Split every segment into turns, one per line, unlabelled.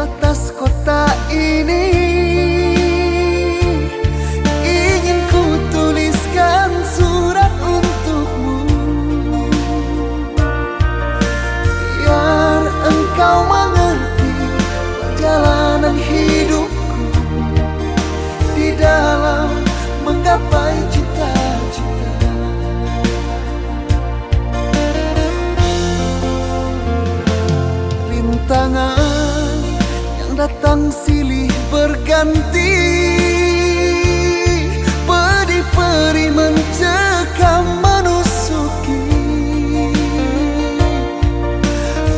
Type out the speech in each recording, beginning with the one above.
batas kota ini. Ingin ku tuliskan surat untukmu. Biar engkau mengerti perjalanan hidupku. Di dalam menggapai cita-cita. Rintangan datang silih berganti. Peri-peri mencekam menusuki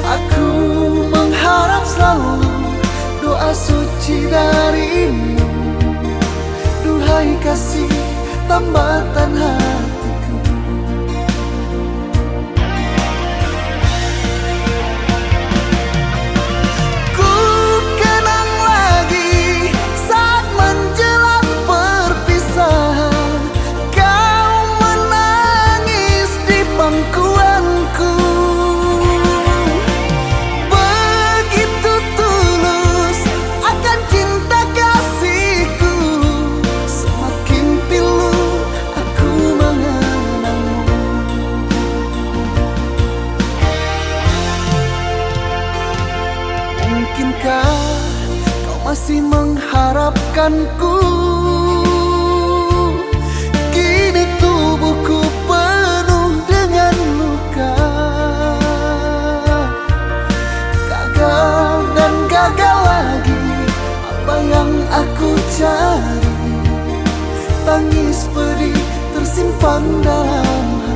Aku mengharap selalu doa suci darimu. Duhai kasih tambatan hati Mungkinkah kau masih mengharapkanku? Kini tubuhku penuh dengan luka. Gagal dan gagal lagi Apa yang aku cari? Tangis pedih tersimpan dalam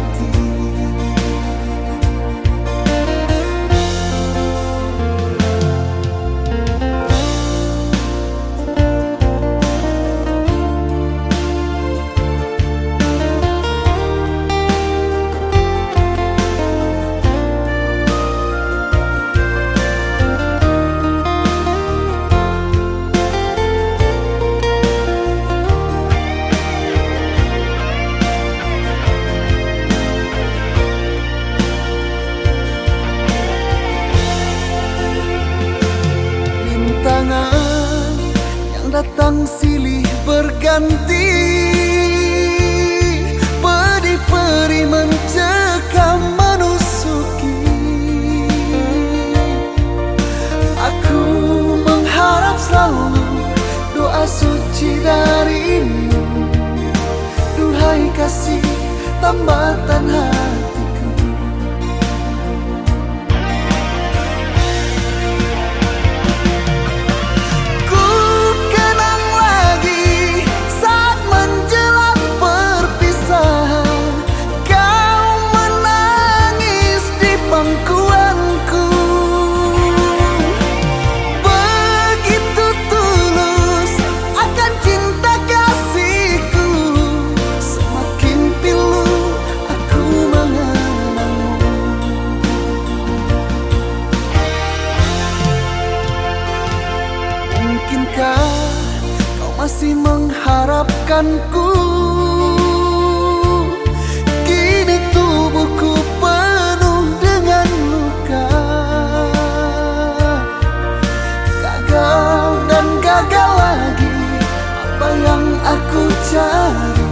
datang silih berganti. Peri-peri mencekam menusuki Aku mengharap selalu doa suci darimu. Duhai kasih tambatan hati mengharapkanku Kini tubuhku penuh dengan luka. Gagal dan gagal lagi Apa yang aku cari?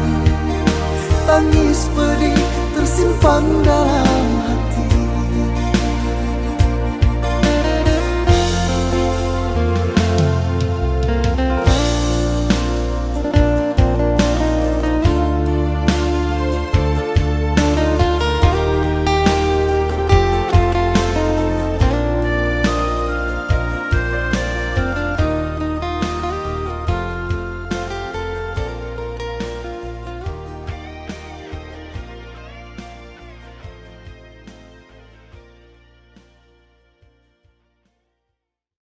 Tangis pedih tersimpan dalam